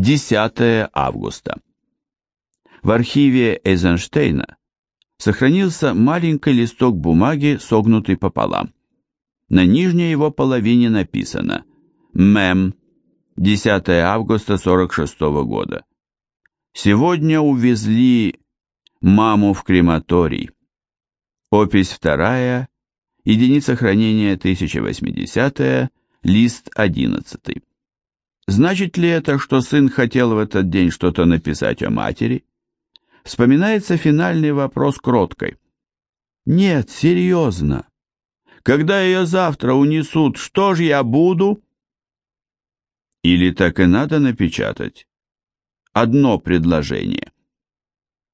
10 августа. В архиве Эйзенштейна сохранился маленький листок бумаги, согнутый пополам. На нижней его половине написано «Мэм, 10 августа 46 года. Сегодня увезли маму в крематорий. Опись вторая, единица хранения 1080 лист 11 Значит ли это, что сын хотел в этот день что-то написать о матери? Вспоминается финальный вопрос кроткой. Нет, серьезно. Когда ее завтра унесут, что ж я буду? Или так и надо напечатать? Одно предложение.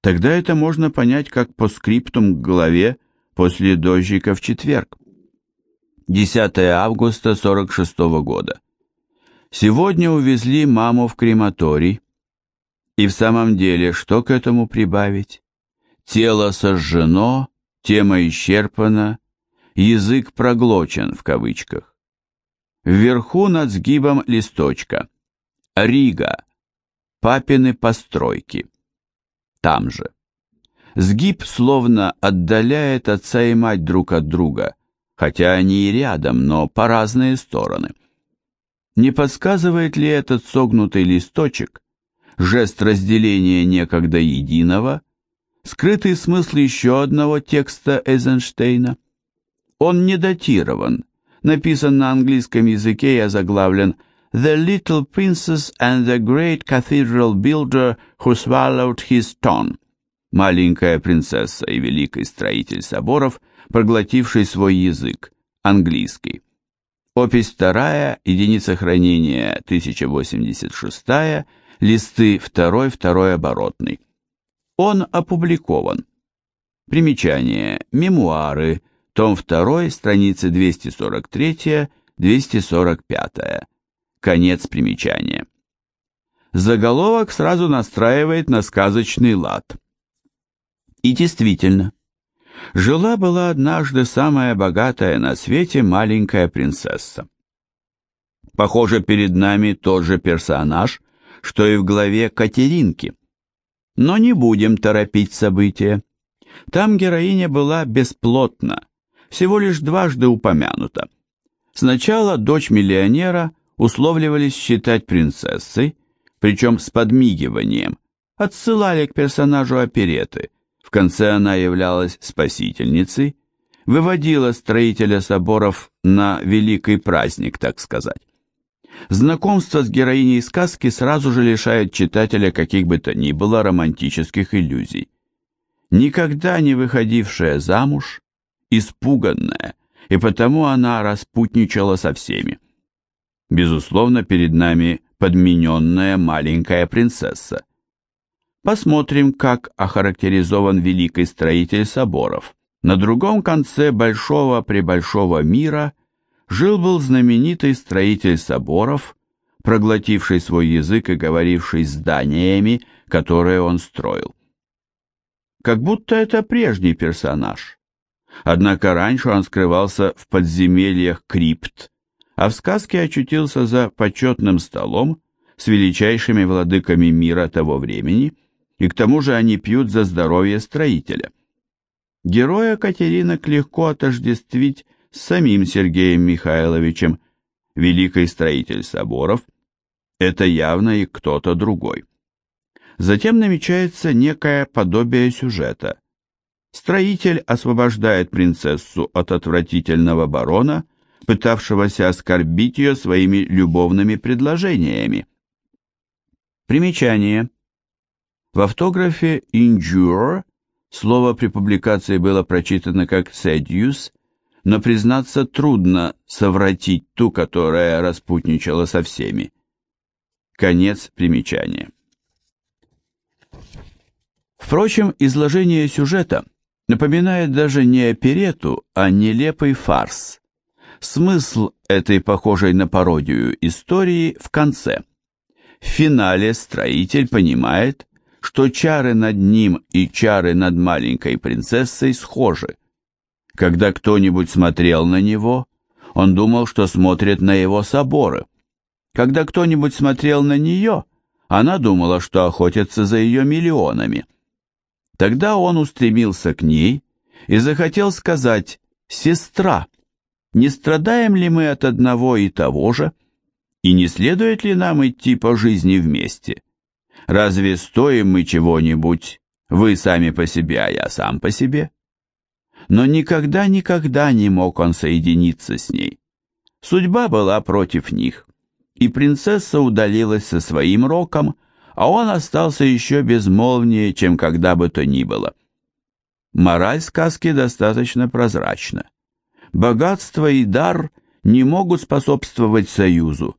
Тогда это можно понять как по скриптум к главе после дождика в четверг. 10 августа 46 -го года. Сегодня увезли маму в крематорий. И в самом деле, что к этому прибавить? Тело сожжено, тема исчерпана, язык проглочен в кавычках. Вверху над сгибом листочка. Рига. Папины постройки. Там же. Сгиб словно отдаляет отца и мать друг от друга, хотя они и рядом, но по разные стороны. Не подсказывает ли этот согнутый листочек, жест разделения некогда единого, скрытый смысл еще одного текста Эйзенштейна? Он не датирован, написан на английском языке и озаглавлен «The Little Princess and the Great Cathedral Builder Who Swallowed His Tongue» «Маленькая принцесса и великий строитель соборов, проглотивший свой язык» английский. Опись вторая, единица хранения 1086, листы второй, второй оборотный. Он опубликован. Примечание. Мемуары. Том 2, страницы 243-245. Конец примечания. Заголовок сразу настраивает на сказочный лад. И действительно, жила-была однажды самая богатая на свете маленькая принцесса. Похоже, перед нами тот же персонаж, что и в главе Катеринки. Но не будем торопить события. Там героиня была бесплотна, всего лишь дважды упомянута. Сначала дочь миллионера условливались считать принцессой, причем с подмигиванием, отсылали к персонажу опереты. В конце она являлась спасительницей, выводила строителя соборов на великий праздник, так сказать. Знакомство с героиней сказки сразу же лишает читателя каких бы то ни было романтических иллюзий. Никогда не выходившая замуж, испуганная, и потому она распутничала со всеми. Безусловно, перед нами подмененная маленькая принцесса. Посмотрим, как охарактеризован великий строитель соборов. На другом конце большого-пребольшого мира жил-был знаменитый строитель соборов, проглотивший свой язык и говоривший зданиями, которые он строил. Как будто это прежний персонаж. Однако раньше он скрывался в подземельях крипт, а в сказке очутился за почетным столом с величайшими владыками мира того времени, и к тому же они пьют за здоровье строителя. Героя Катеринок легко отождествить с самим Сергеем Михайловичем, великий строитель соборов, это явно и кто-то другой. Затем намечается некое подобие сюжета. Строитель освобождает принцессу от отвратительного барона, пытавшегося оскорбить ее своими любовными предложениями. Примечание. В автографе «injure» слово при публикации было прочитано как «seduce», но, признаться, трудно совратить ту, которая распутничала со всеми. Конец примечания. Впрочем, изложение сюжета напоминает даже не оперету, а нелепый фарс. Смысл этой похожей на пародию истории в конце. В финале строитель понимает, что чары над ним и чары над маленькой принцессой схожи. Когда кто-нибудь смотрел на него, он думал, что смотрит на его соборы. Когда кто-нибудь смотрел на нее, Она думала, что охотятся за ее миллионами. Тогда он устремился к ней и захотел сказать «Сестра, не страдаем ли мы от одного и того же, и не следует ли нам идти по жизни вместе? Разве стоим мы чего-нибудь, вы сами по себе, а я сам по себе?» Но никогда-никогда не мог он соединиться с ней. Судьба была против них и принцесса удалилась со своим роком, а он остался еще безмолвнее, чем когда бы то ни было. Мораль сказки достаточно прозрачна. Богатство и дар не могут способствовать союзу.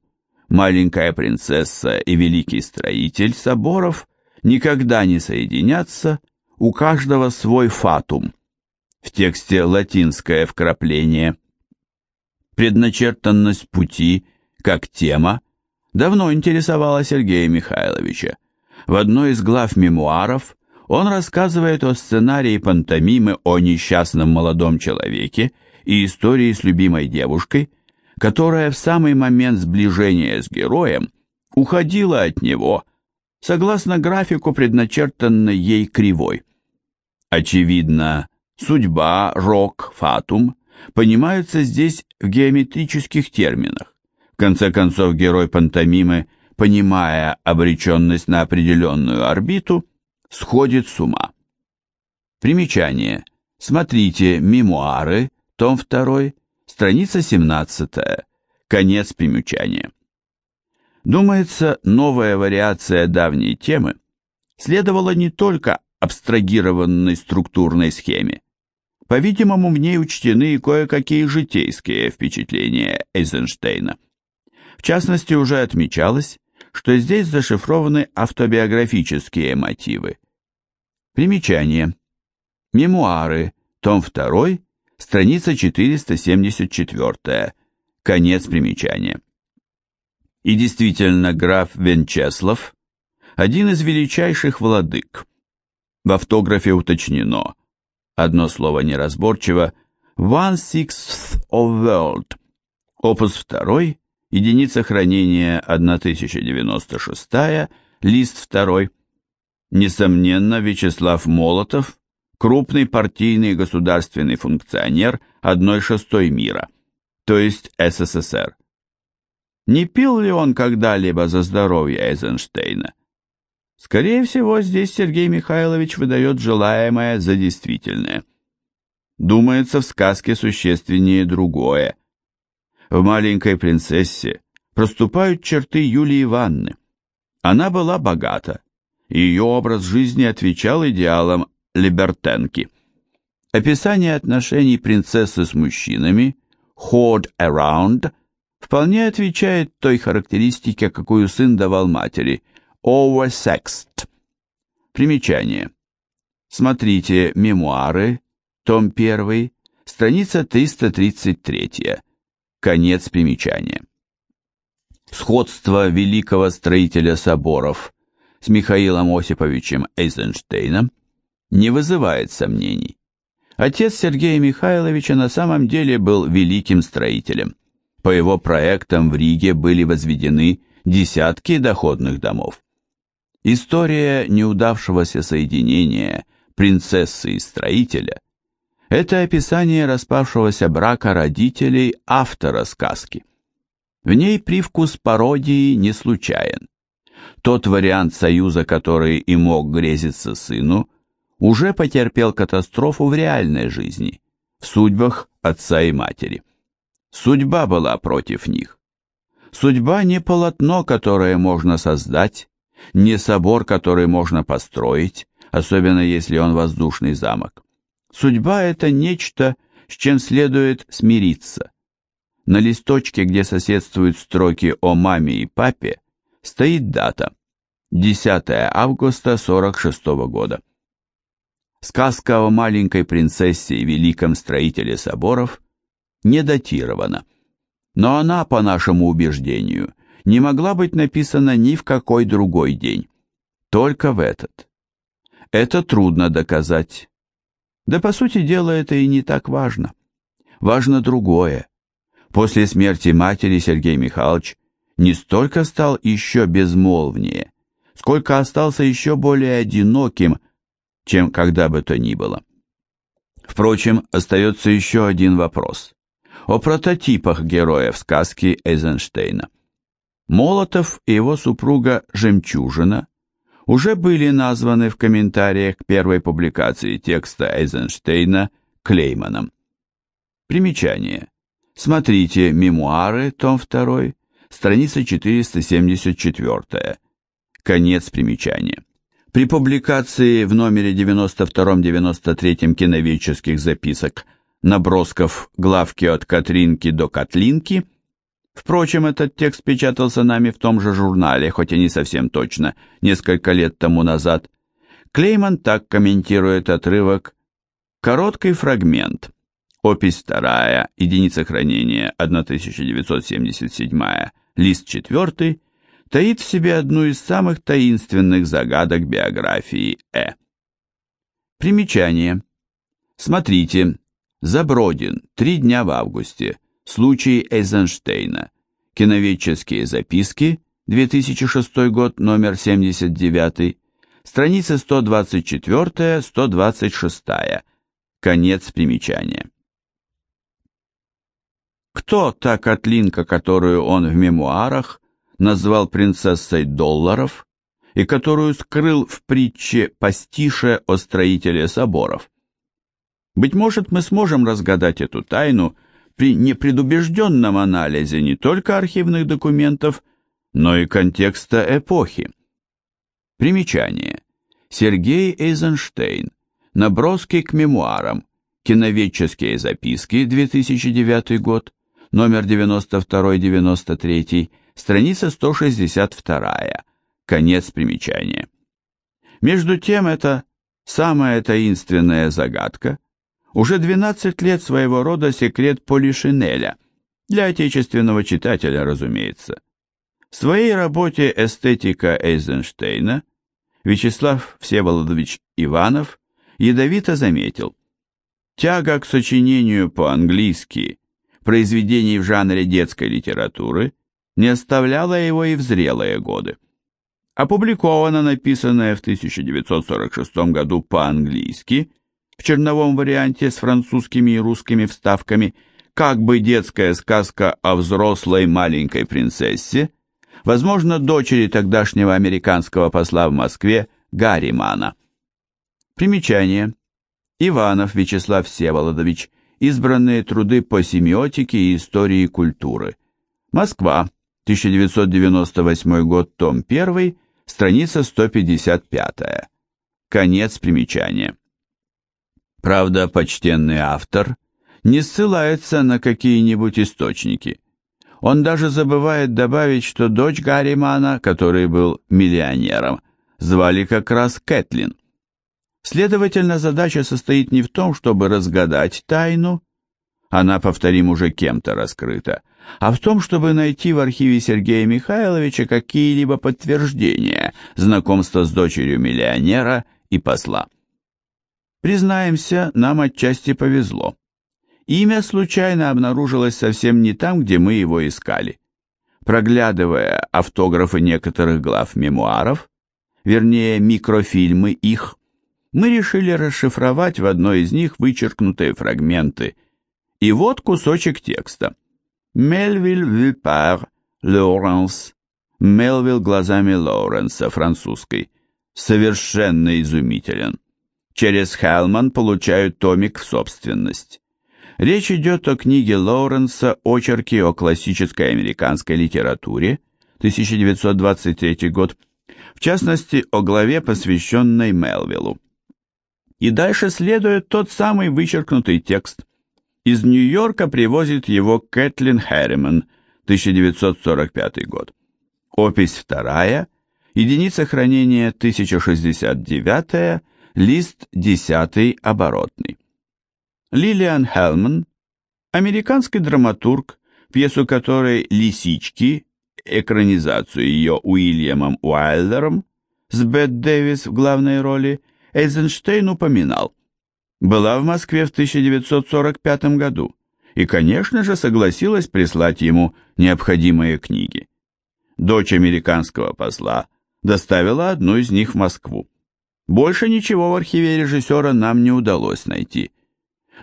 Маленькая принцесса и великий строитель соборов никогда не соединятся, у каждого свой фатум. В тексте латинское вкрапление. Предначертанность пути – как тема давно интересовала Сергея Михайловича. В одной из глав мемуаров он рассказывает о сценарии пантомимы о несчастном молодом человеке и истории с любимой девушкой, которая в самый момент сближения с героем уходила от него, согласно графику, предначертанной ей кривой. Очевидно, судьба, рок, фатум понимаются здесь в геометрических терминах конце концов, герой пантомимы, понимая обреченность на определенную орбиту, сходит с ума. Примечание. Смотрите «Мемуары», том 2, страница 17, конец примечания. Думается, новая вариация давней темы следовала не только абстрагированной структурной схеме. По-видимому, в ней учтены и кое-какие житейские впечатления Эйзенштейна. В частности, уже отмечалось, что здесь зашифрованы автобиографические мотивы. Примечание. Мемуары, том 2, страница 474, конец примечания. И действительно, граф Венчеслав – один из величайших владык. В автографе уточнено, одно слово неразборчиво, «One sixth of world», опус 2, единица хранения 1096, лист 2. Несомненно, Вячеслав Молотов, крупный партийный государственный функционер 1 шестой мира, то есть СССР. Не пил ли он когда-либо за здоровье Эйзенштейна? Скорее всего, здесь Сергей Михайлович выдает желаемое за действительное. Думается, в сказке существеннее другое – в «Маленькой принцессе» проступают черты Юлии Ивановны. Она была богата, ее образ жизни отвечал идеалам либертенки. Описание отношений принцессы с мужчинами «hold around» вполне отвечает той характеристике, какую сын давал матери «oversexed». Примечание. Смотрите «Мемуары», том 1, страница 333. Конец примечания. Сходство великого строителя соборов с Михаилом Осиповичем Эйзенштейном не вызывает сомнений. Отец Сергея Михайловича на самом деле был великим строителем. По его проектам в Риге были возведены десятки доходных домов. История неудавшегося соединения принцессы и строителя это описание распавшегося брака родителей автора сказки. В ней привкус пародии не случайен. Тот вариант союза, который и мог грезиться сыну, уже потерпел катастрофу в реальной жизни, в судьбах отца и матери. Судьба была против них. Судьба не полотно, которое можно создать, не собор, который можно построить, особенно если он воздушный замок. Судьба – это нечто, с чем следует смириться. На листочке, где соседствуют строки о маме и папе, стоит дата – 10 августа 46 года. Сказка о маленькой принцессе и великом строителе соборов не датирована, но она, по нашему убеждению, не могла быть написана ни в какой другой день, только в этот. Это трудно доказать, да, по сути дела, это и не так важно. Важно другое. После смерти матери Сергей Михайлович не столько стал еще безмолвнее, сколько остался еще более одиноким, чем когда бы то ни было. Впрочем, остается еще один вопрос. О прототипах героев сказки Эйзенштейна. Молотов и его супруга Жемчужина уже были названы в комментариях к первой публикации текста Эйзенштейна Клейманом. Примечание. Смотрите «Мемуары», том 2, страница 474. Конец примечания. При публикации в номере 92-93 киноведческих записок набросков главки от Катринки до Котлинки – Впрочем, этот текст печатался нами в том же журнале, хоть и не совсем точно, несколько лет тому назад. Клейман так комментирует отрывок «Короткий фрагмент. Опись вторая, единица хранения 1977, лист 4, таит в себе одну из самых таинственных загадок биографии Э. Примечание. Смотрите. Забродин. Три дня в августе. Случай Эйзенштейна. Киноведческие записки. 2006 год, номер 79. Страницы 124-126. Конец примечания. Кто та Котлинка, которую он в мемуарах назвал принцессой долларов и которую скрыл в притче «Пастише о строителе соборов»? Быть может, мы сможем разгадать эту тайну при непредубежденном анализе не только архивных документов, но и контекста эпохи. Примечание. Сергей Эйзенштейн. Наброски к мемуарам. Киноведческие записки, 2009 год, номер 92-93, страница 162, конец примечания. Между тем, это самая таинственная загадка, уже 12 лет своего рода секрет Полишинеля, для отечественного читателя, разумеется. В своей работе «Эстетика Эйзенштейна» Вячеслав Всеволодович Иванов ядовито заметил, тяга к сочинению по-английски произведений в жанре детской литературы не оставляла его и в зрелые годы. Опубликовано написанное в 1946 году по-английски в черновом варианте с французскими и русскими вставками как бы детская сказка о взрослой маленькой принцессе, возможно, дочери тогдашнего американского посла в Москве Гарримана. Примечание. Иванов Вячеслав Всеволодович, Избранные труды по семиотике и истории культуры. Москва, 1998 год, том 1, страница 155. Конец примечания. Правда, почтенный автор не ссылается на какие-нибудь источники. Он даже забывает добавить, что дочь Гарримана, который был миллионером, звали как раз Кэтлин. Следовательно, задача состоит не в том, чтобы разгадать тайну, она, повторим, уже кем-то раскрыта, а в том, чтобы найти в архиве Сергея Михайловича какие-либо подтверждения знакомства с дочерью миллионера и посла. Признаемся, нам отчасти повезло. Имя случайно обнаружилось совсем не там, где мы его искали. Проглядывая автографы некоторых глав мемуаров, вернее микрофильмы их, мы решили расшифровать в одной из них вычеркнутые фрагменты. И вот кусочек текста. Мельвиль Вильпар, Лоуренс. Мелвилл глазами Лоуренса, французской. Совершенно изумителен. Через Хелман получают томик в собственность. Речь идет о книге Лоуренса «Очерки о классической американской литературе», 1923 год, в частности, о главе, посвященной Мелвиллу. И дальше следует тот самый вычеркнутый текст. Из Нью-Йорка привозит его Кэтлин Хэрриман, 1945 год. Опись вторая, единица хранения 1069, лист 10 оборотный. Лилиан Хелман, американский драматург, пьесу которой «Лисички», экранизацию ее Уильямом Уайлдером, с Бет Дэвис в главной роли – Эйзенштейн упоминал. Была в Москве в 1945 году и, конечно же, согласилась прислать ему необходимые книги. Дочь американского посла доставила одну из них в Москву. Больше ничего в архиве режиссера нам не удалось найти.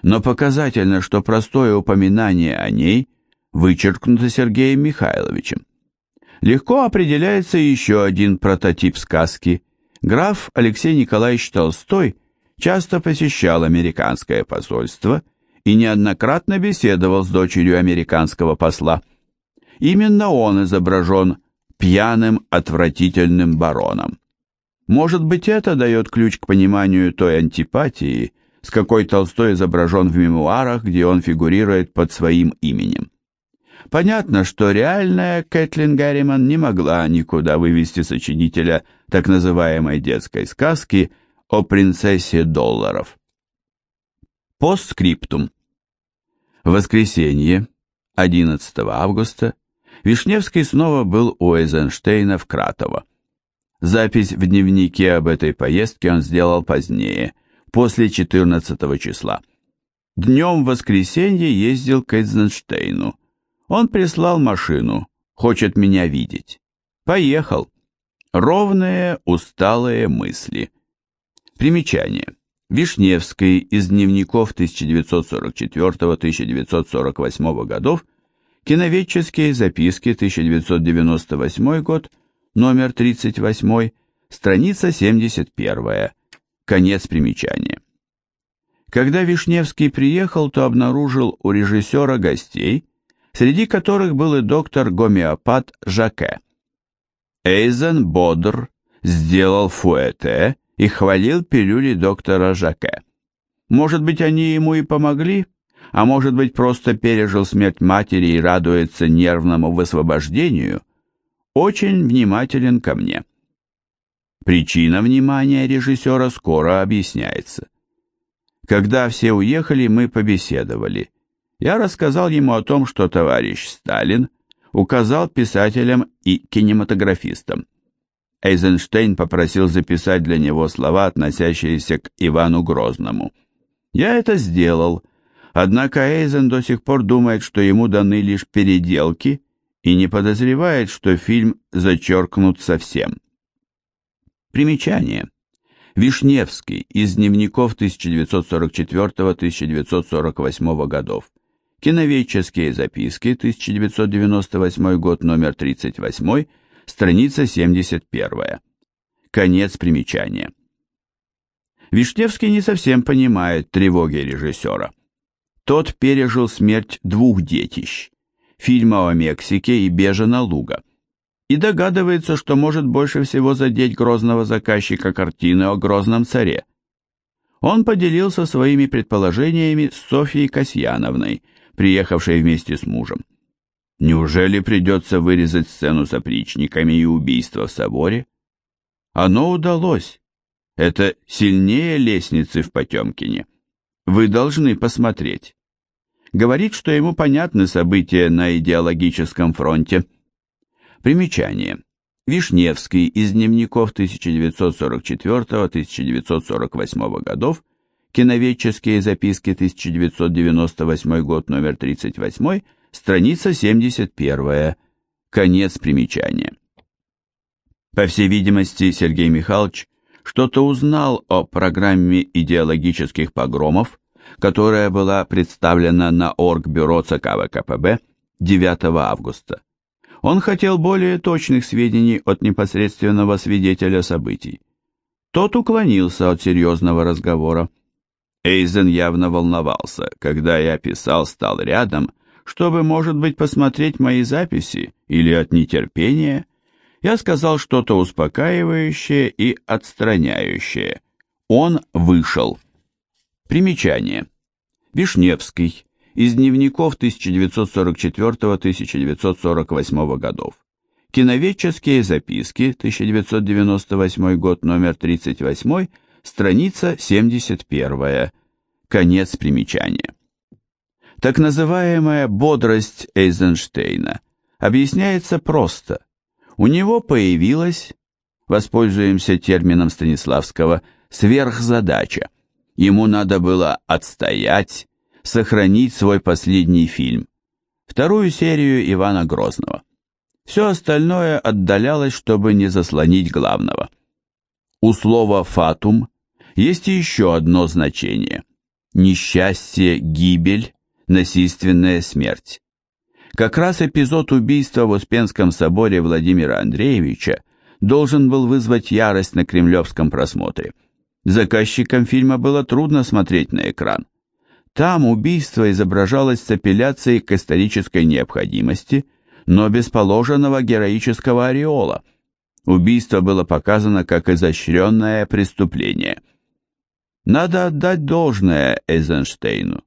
Но показательно, что простое упоминание о ней вычеркнуто Сергеем Михайловичем. Легко определяется еще один прототип сказки. Граф Алексей Николаевич Толстой часто посещал американское посольство и неоднократно беседовал с дочерью американского посла. Именно он изображен пьяным отвратительным бароном. Может быть, это дает ключ к пониманию той антипатии, с какой Толстой изображен в мемуарах, где он фигурирует под своим именем. Понятно, что реальная Кэтлин Гарриман не могла никуда вывести сочинителя так называемой детской сказки о принцессе долларов. Постскриптум. В воскресенье, 11 августа, Вишневский снова был у Эйзенштейна в Кратово. Запись в дневнике об этой поездке он сделал позднее, после 14 числа. Днем в воскресенье ездил к Эйзенштейну. Он прислал машину, хочет меня видеть. Поехал. Ровные, усталые мысли. Примечание. Вишневский из дневников 1944-1948 годов, киноведческие записки 1998 год, номер 38, страница 71, конец примечания. Когда Вишневский приехал, то обнаружил у режиссера гостей, среди которых был и доктор-гомеопат Жаке. Эйзен бодр сделал фуэте и хвалил пилюли доктора Жаке. Может быть, они ему и помогли, а может быть, просто пережил смерть матери и радуется нервному высвобождению, очень внимателен ко мне. Причина внимания режиссера скоро объясняется. Когда все уехали, мы побеседовали – я рассказал ему о том, что товарищ Сталин указал писателям и кинематографистам. Эйзенштейн попросил записать для него слова, относящиеся к Ивану Грозному. Я это сделал, однако Эйзен до сих пор думает, что ему даны лишь переделки и не подозревает, что фильм зачеркнут совсем. Примечание. Вишневский из дневников 1944-1948 годов. Киноведческие записки, 1998 год, номер 38, страница 71. Конец примечания. Вишневский не совсем понимает тревоги режиссера. Тот пережил смерть двух детищ, фильма о Мексике и Бежена Луга, и догадывается, что может больше всего задеть грозного заказчика картины о грозном царе. Он поделился своими предположениями с Софьей Касьяновной – приехавшей вместе с мужем. Неужели придется вырезать сцену с опричниками и убийство в соборе? Оно удалось. Это сильнее лестницы в Потемкине. Вы должны посмотреть. Говорит, что ему понятны события на идеологическом фронте. Примечание. Вишневский из дневников 1944-1948 годов Киноведческие записки 1998 год, номер 38, страница 71, конец примечания. По всей видимости, Сергей Михайлович что-то узнал о программе идеологических погромов, которая была представлена на Оргбюро ЦК ВКПБ 9 августа. Он хотел более точных сведений от непосредственного свидетеля событий. Тот уклонился от серьезного разговора. Эйзен явно волновался, когда я писал, стал рядом, чтобы, может быть, посмотреть мои записи или от нетерпения. Я сказал что-то успокаивающее и отстраняющее. Он вышел. Примечание. Вишневский. Из дневников 1944-1948 годов. Киноведческие записки, 1998 год, номер 38, страница 71, конец примечания. Так называемая бодрость Эйзенштейна объясняется просто. У него появилась, воспользуемся термином Станиславского, сверхзадача. Ему надо было отстоять, сохранить свой последний фильм, вторую серию Ивана Грозного. Все остальное отдалялось, чтобы не заслонить главного. У слова «фатум» есть еще одно значение – несчастье, гибель, насильственная смерть. Как раз эпизод убийства в Успенском соборе Владимира Андреевича должен был вызвать ярость на кремлевском просмотре. Заказчикам фильма было трудно смотреть на экран. Там убийство изображалось с апелляцией к исторической необходимости, но без положенного героического ореола. Убийство было показано как изощренное преступление. Надо отдать должное Эйзенштейну.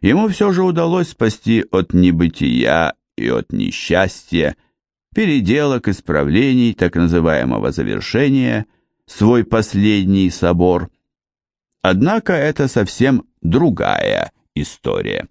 Ему все же удалось спасти от небытия и от несчастья, переделок, исправлений, так называемого завершения, свой последний собор. Однако это совсем другая история.